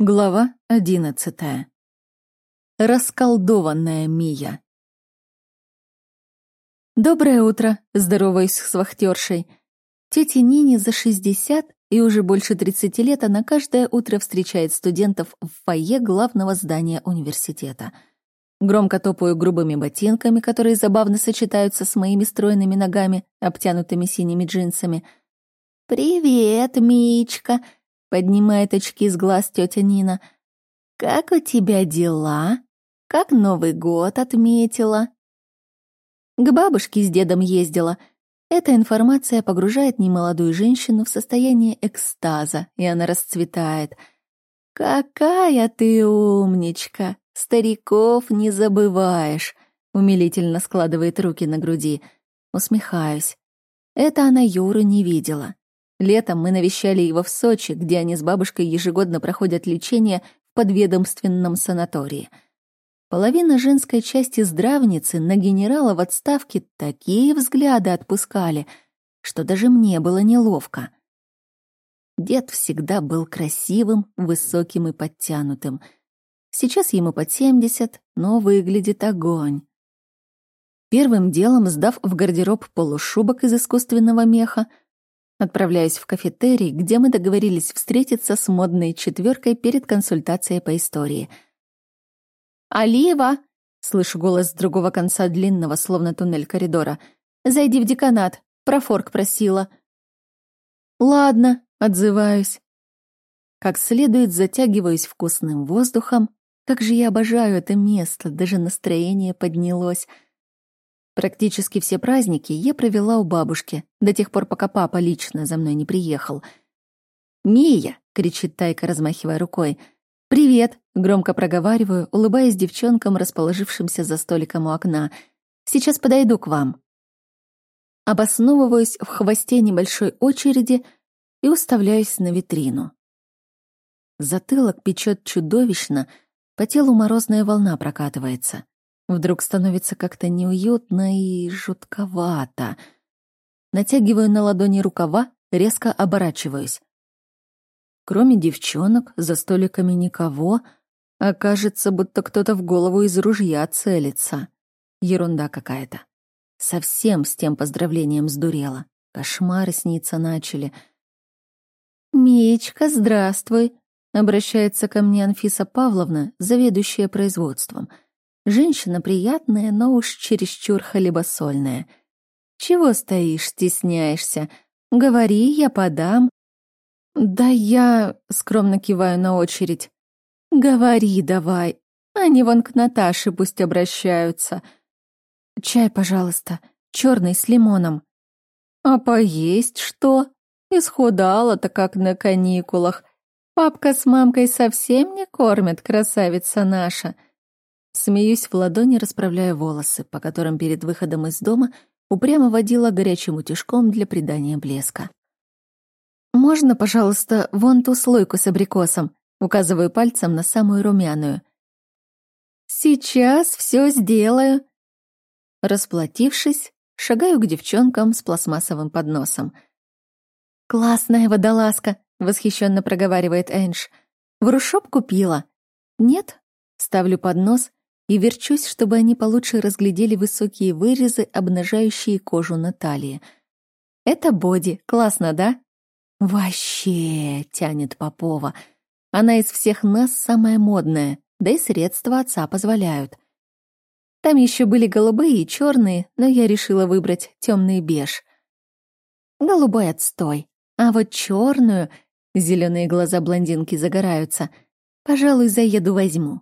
Глава одиннадцатая. Расколдованная Мия. «Доброе утро», — здороваюсь с вахтершей. Тете Нине за шестьдесят, и уже больше тридцати лет она каждое утро встречает студентов в фойе главного здания университета. Громко топаю грубыми ботинками, которые забавно сочетаются с моими стройными ногами, обтянутыми синими джинсами. «Привет, Мичка», Поднимает очки с глаз тетя Нина. «Как у тебя дела? Как Новый год отметила?» К бабушке с дедом ездила. Эта информация погружает немолодую женщину в состояние экстаза, и она расцветает. «Какая ты умничка! Стариков не забываешь!» Умилительно складывает руки на груди. Усмехаюсь. Это она Юру не видела. Летом мы навещали его в Сочи, где они с бабушкой ежегодно проходят лечение в подведомственном санатории. Половина женской части здравницы на генерала в отставке такие взгляды отпускали, что даже мне было неловко. Дед всегда был красивым, высоким и подтянутым. Сейчас ему под семьдесят, но выглядит огонь. Первым делом, сдав в гардероб полушубок из искусственного меха, Отправляюсь в кафетерий, где мы договорились встретиться с модной четверкой перед консультацией по истории. «Алива!» — слышу голос с другого конца длинного, словно туннель коридора. «Зайди в деканат, профорк просила». «Ладно», — отзываюсь. Как следует затягиваюсь вкусным воздухом. Как же я обожаю это место, даже настроение поднялось — Практически все праздники я провела у бабушки, до тех пор, пока папа лично за мной не приехал. «Мия!» — кричит Тайка, размахивая рукой. «Привет!» — громко проговариваю, улыбаясь девчонкам, расположившимся за столиком у окна. «Сейчас подойду к вам». Обосновываюсь в хвосте небольшой очереди и уставляюсь на витрину. Затылок печет чудовищно, по телу морозная волна прокатывается. Вдруг становится как-то неуютно и жутковато. Натягиваю на ладони рукава, резко оборачиваюсь. Кроме девчонок, за столиками никого, а кажется, будто кто-то в голову из ружья целится. Ерунда какая-то. Совсем с тем поздравлением сдурела. Кошмары снится начали. «Мечка, здравствуй!» — обращается ко мне Анфиса Павловна, заведующая производством — Женщина приятная, но уж чересчур хлебосольная. Чего стоишь, стесняешься? Говори, я подам. Да я скромно киваю на очередь. Говори давай. Они вон к Наташе пусть обращаются. Чай, пожалуйста, черный с лимоном. А поесть что? Исхудала-то как на каникулах. Папка с мамкой совсем не кормят, красавица наша. Смеюсь в ладони, расправляя волосы, по которым перед выходом из дома упрямо водила горячим утюжком для придания блеска. «Можно, пожалуйста, вон ту слойку с абрикосом?» Указываю пальцем на самую румяную. «Сейчас все сделаю». Расплатившись, шагаю к девчонкам с пластмассовым подносом. «Классная водолазка!» — восхищенно проговаривает Энж. «Врушоп купила?» «Нет?» — ставлю поднос и верчусь, чтобы они получше разглядели высокие вырезы, обнажающие кожу на талии. «Это боди. Классно, да?» «Вообще!» — тянет Попова. «Она из всех нас самая модная, да и средства отца позволяют». Там еще были голубые и черные, но я решила выбрать темный беж. Голубой отстой. А вот черную, зеленые глаза блондинки загораются, пожалуй, заеду возьму.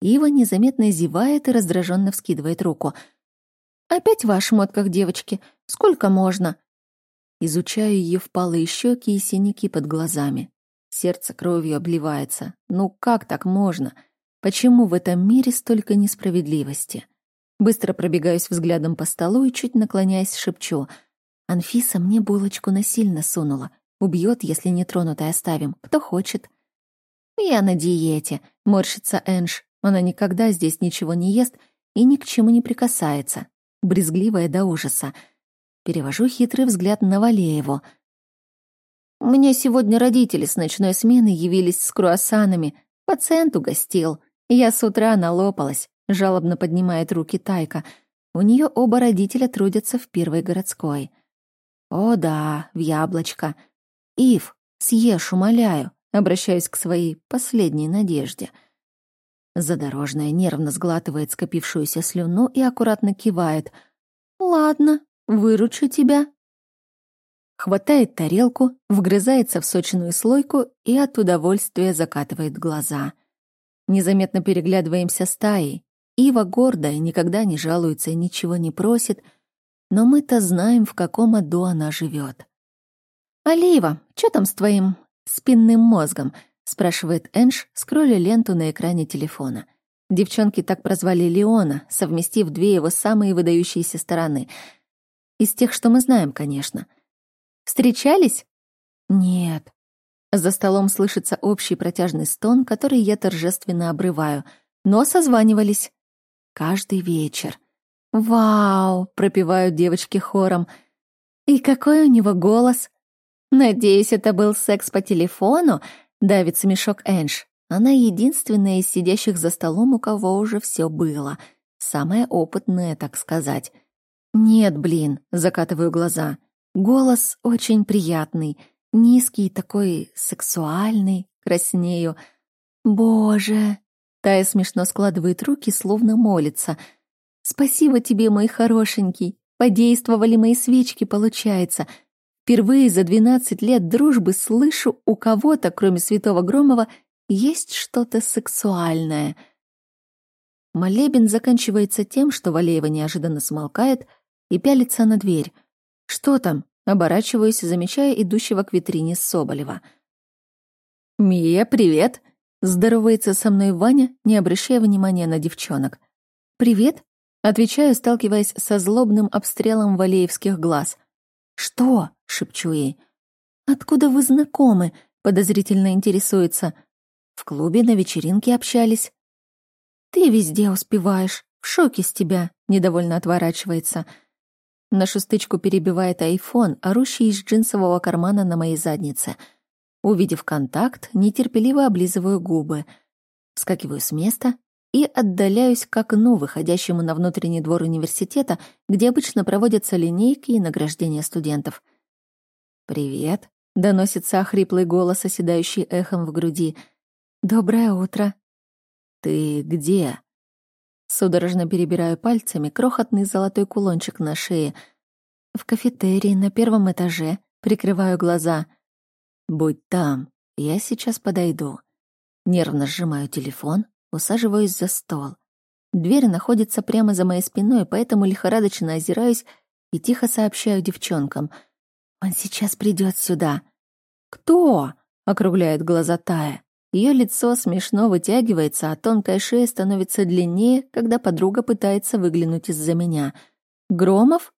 Ива незаметно зевает и раздраженно вскидывает руку. «Опять в шмотках, девочки? Сколько можно?» Изучаю ее впалые щеки и синяки под глазами. Сердце кровью обливается. Ну как так можно? Почему в этом мире столько несправедливости? Быстро пробегаюсь взглядом по столу и чуть наклоняясь шепчу. «Анфиса мне булочку насильно сунула. Убьет, если нетронутой оставим. Кто хочет?» «Я на диете», — морщится Энж. Она никогда здесь ничего не ест и ни к чему не прикасается. Брезгливая до ужаса. Перевожу хитрый взгляд на Валееву. У меня сегодня родители с ночной смены явились с круассанами. Пациент угостил. Я с утра налопалась, жалобно поднимает руки Тайка. У нее оба родителя трудятся в первой городской. О да, в яблочко. Ив, съешь, умоляю. Обращаюсь к своей последней надежде. Задорожная нервно сглатывает скопившуюся слюну и аккуратно кивает. «Ладно, выручу тебя». Хватает тарелку, вгрызается в сочную слойку и от удовольствия закатывает глаза. Незаметно переглядываемся с Таей. Ива гордая, никогда не жалуется и ничего не просит, но мы-то знаем, в каком аду она живет. «Алиева, что там с твоим спинным мозгом?» — спрашивает Энж, скролля ленту на экране телефона. Девчонки так прозвали Леона, совместив две его самые выдающиеся стороны. Из тех, что мы знаем, конечно. Встречались? Нет. За столом слышится общий протяжный стон, который я торжественно обрываю. Но созванивались. Каждый вечер. «Вау!» — пропевают девочки хором. «И какой у него голос!» «Надеюсь, это был секс по телефону?» — давит смешок Энж. Она единственная из сидящих за столом, у кого уже все было. Самая опытная, так сказать. «Нет, блин», — закатываю глаза. Голос очень приятный, низкий, такой сексуальный, краснею. Боже! Тая смешно складывает руки, словно молится. Спасибо тебе, мой хорошенький. Подействовали мои свечки, получается. Впервые за двенадцать лет дружбы слышу у кого-то, кроме святого Громова, есть что-то сексуальное. Молебен заканчивается тем, что Валеева неожиданно смолкает и пялится на дверь. «Что там?» — оборачиваюсь, замечая идущего к витрине Соболева. «Мия, привет!» — здоровается со мной Ваня, не обращая внимания на девчонок. «Привет!» — отвечаю, сталкиваясь со злобным обстрелом валеевских глаз. «Что?» — шепчу ей. «Откуда вы знакомы?» — подозрительно интересуется. «В клубе на вечеринке общались». «Ты везде успеваешь. В шоке с тебя», — недовольно отворачивается. Нашу стычку перебивает айфон, орущий из джинсового кармана на моей заднице. Увидев контакт, нетерпеливо облизываю губы. Вскакиваю с места и отдаляюсь к окну, выходящему на внутренний двор университета, где обычно проводятся линейки и награждения студентов. «Привет», — доносится охриплый голос, оседающий эхом в груди. «Доброе утро». «Ты где?» Судорожно перебираю пальцами крохотный золотой кулончик на шее. В кафетерии на первом этаже прикрываю глаза. «Будь там, я сейчас подойду». Нервно сжимаю телефон, усаживаюсь за стол. Дверь находится прямо за моей спиной, поэтому лихорадочно озираюсь и тихо сообщаю девчонкам. «Он сейчас придет сюда». «Кто?» — округляет глаза Тая. Ее лицо смешно вытягивается, а тонкая шея становится длиннее, когда подруга пытается выглянуть из-за меня. Громов?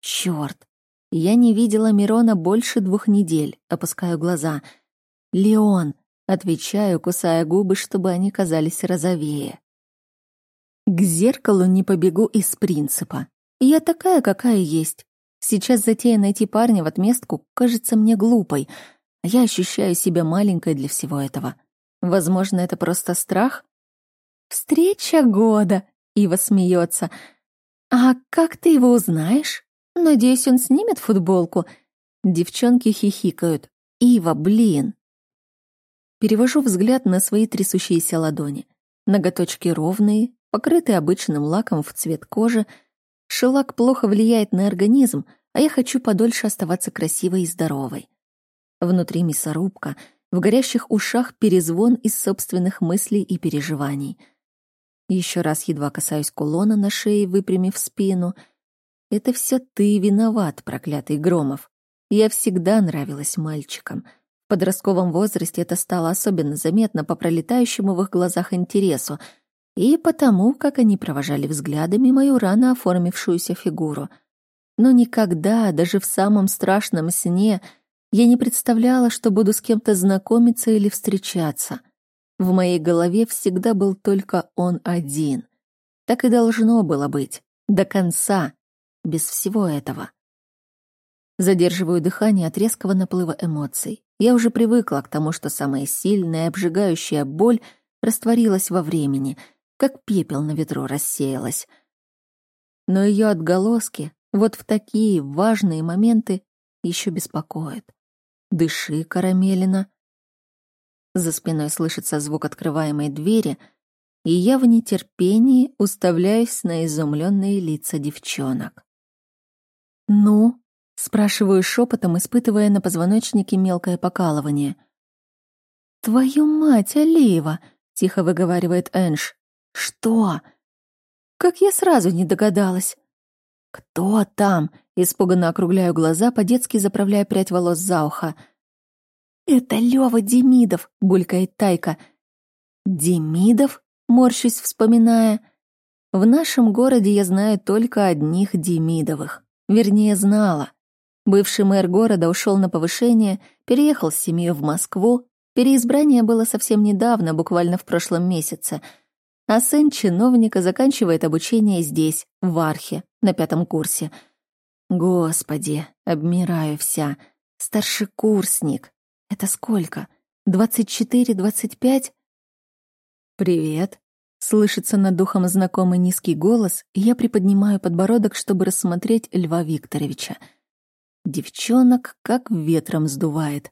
Черт! Я не видела Мирона больше двух недель, опускаю глаза. Леон, отвечаю, кусая губы, чтобы они казались розовее. К зеркалу не побегу из принципа. Я такая, какая есть. Сейчас затея найти парня в отместку кажется мне глупой, я ощущаю себя маленькой для всего этого. Возможно, это просто страх? «Встреча года!» — Ива смеется. «А как ты его узнаешь? Надеюсь, он снимет футболку?» Девчонки хихикают. «Ива, блин!» Перевожу взгляд на свои трясущиеся ладони. Ноготочки ровные, покрытые обычным лаком в цвет кожи. Шелак плохо влияет на организм, а я хочу подольше оставаться красивой и здоровой. Внутри мясорубка — в горящих ушах перезвон из собственных мыслей и переживаний. Еще раз едва касаюсь кулона на шее, выпрямив спину. Это все ты виноват, проклятый Громов. Я всегда нравилась мальчикам. В подростковом возрасте это стало особенно заметно по пролетающему в их глазах интересу и потому, как они провожали взглядами мою рано оформившуюся фигуру. Но никогда, даже в самом страшном сне — я не представляла, что буду с кем-то знакомиться или встречаться. В моей голове всегда был только он один. Так и должно было быть. До конца. Без всего этого. Задерживаю дыхание от резкого наплыва эмоций. Я уже привыкла к тому, что самая сильная, обжигающая боль растворилась во времени, как пепел на ветру рассеялась. Но ее отголоски вот в такие важные моменты еще беспокоят. Дыши, Карамелина. За спиной слышится звук открываемой двери, и я в нетерпении уставляюсь на изумленные лица девчонок. «Ну?» — спрашиваю шепотом, испытывая на позвоночнике мелкое покалывание. «Твою мать, Алиева!» — тихо выговаривает Энж. «Что?» «Как я сразу не догадалась!» «Кто там?» — испуганно округляю глаза, по-детски заправляя прядь волос за ухо. «Это Лёва Демидов!» — булькает Тайка. «Демидов?» — морщусь, вспоминая. «В нашем городе я знаю только одних Демидовых. Вернее, знала. Бывший мэр города ушел на повышение, переехал с семьей в Москву. Переизбрание было совсем недавно, буквально в прошлом месяце. А сын чиновника заканчивает обучение здесь, в Архе, на пятом курсе. Господи, обмираю вся. Старшекурсник. Это сколько? Двадцать четыре, двадцать пять? «Привет», Слышится над духом знакомый низкий голос, и я приподнимаю подбородок, чтобы рассмотреть Льва Викторовича. Девчонок как ветром сдувает.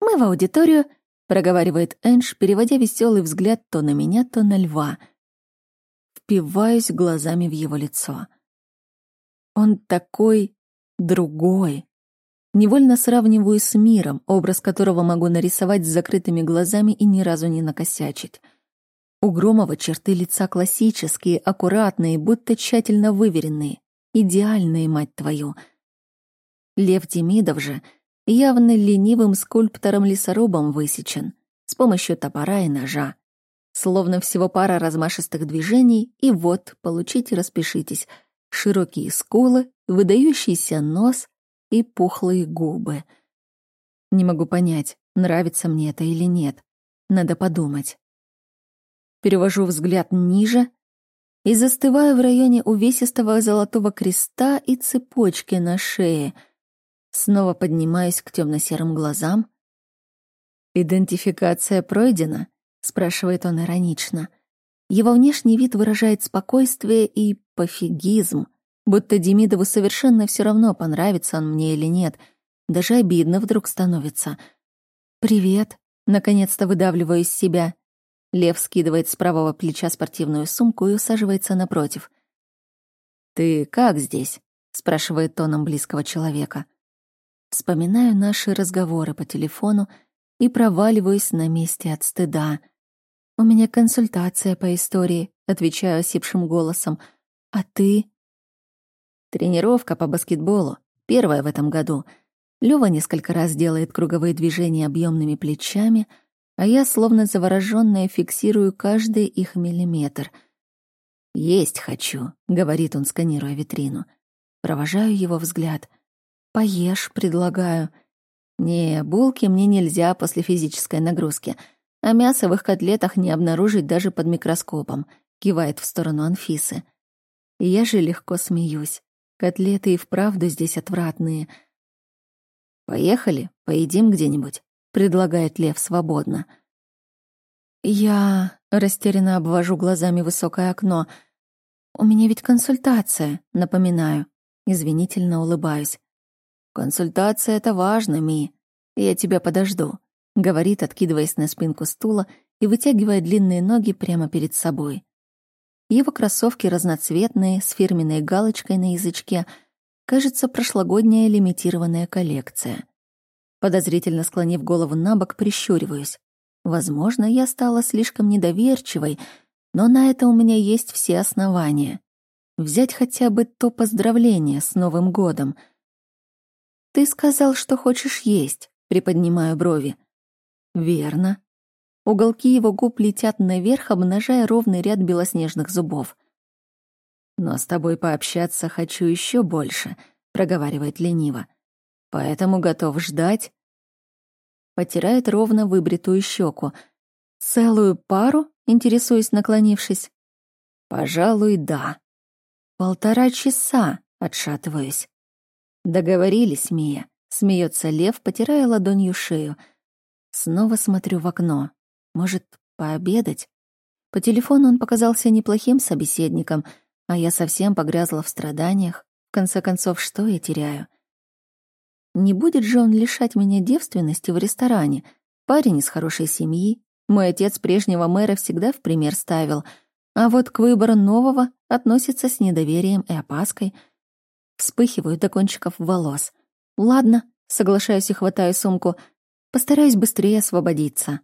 «Мы в аудиторию», — проговаривает Энж, переводя веселый взгляд то на меня, то на Льва. Впиваюсь глазами в его лицо. Он такой другой. Невольно сравниваю с миром, образ которого могу нарисовать с закрытыми глазами и ни разу не накосячить. У Громова черты лица классические, аккуратные, будто тщательно выверенные. Идеальные, мать твою. Лев Демидов же явно ленивым скульптором-лесорубом высечен, с помощью топора и ножа. Словно всего пара размашистых движений, и вот, получите, распишитесь. Широкие скулы, выдающийся нос и пухлые губы. Не могу понять, нравится мне это или нет. Надо подумать перевожу взгляд ниже и застываю в районе увесистого золотого креста и цепочки на шее. Снова поднимаюсь к темно-серым глазам. «Идентификация пройдена?» — спрашивает он иронично. Его внешний вид выражает спокойствие и пофигизм, будто Демидову совершенно все равно, понравится он мне или нет. Даже обидно вдруг становится. «Привет», — наконец-то выдавливаю из себя. Лев скидывает с правого плеча спортивную сумку и усаживается напротив. «Ты как здесь?» — спрашивает тоном близкого человека. Вспоминаю наши разговоры по телефону и проваливаюсь на месте от стыда. «У меня консультация по истории», — отвечаю осипшим голосом. «А ты?» «Тренировка по баскетболу. Первая в этом году. Лёва несколько раз делает круговые движения объемными плечами — а я, словно заворожённая, фиксирую каждый их миллиметр. «Есть хочу», — говорит он, сканируя витрину. Провожаю его взгляд. «Поешь», — предлагаю. «Не, булки мне нельзя после физической нагрузки, а мясо в их котлетах не обнаружить даже под микроскопом», — кивает в сторону Анфисы. Я же легко смеюсь. Котлеты и вправду здесь отвратные. «Поехали, поедим где-нибудь» предлагает Лев свободно. Я растерянно обвожу глазами высокое окно. У меня ведь консультация, напоминаю. Извинительно улыбаюсь. Консультация — это важно, Ми. Я тебя подожду, говорит, откидываясь на спинку стула и вытягивая длинные ноги прямо перед собой. Его кроссовки разноцветные, с фирменной галочкой на язычке. Кажется, прошлогодняя лимитированная коллекция. Подозрительно склонив голову на бок, прищуриваюсь. Возможно, я стала слишком недоверчивой, но на это у меня есть все основания. Взять хотя бы то поздравление с Новым годом. «Ты сказал, что хочешь есть», — приподнимаю брови. «Верно». Уголки его губ летят наверх, обнажая ровный ряд белоснежных зубов. «Но с тобой пообщаться хочу еще больше», — проговаривает лениво поэтому готов ждать. Потирает ровно выбритую щеку. Целую пару, интересуясь, наклонившись. Пожалуй, да. Полтора часа, отшатываясь. Договорились, Мия. Смеется Лев, потирая ладонью шею. Снова смотрю в окно. Может, пообедать? По телефону он показался неплохим собеседником, а я совсем погрязла в страданиях. В конце концов, что я теряю? Не будет же он лишать меня девственности в ресторане. Парень из хорошей семьи. Мой отец прежнего мэра всегда в пример ставил. А вот к выбору нового относится с недоверием и опаской. Вспыхиваю до кончиков волос. Ладно, соглашаюсь и хватаю сумку. Постараюсь быстрее освободиться.